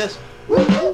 Listen.